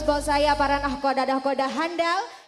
bos-bos saya para nahkoda-nahkoda handal.